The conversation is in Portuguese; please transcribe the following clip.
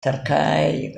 terkei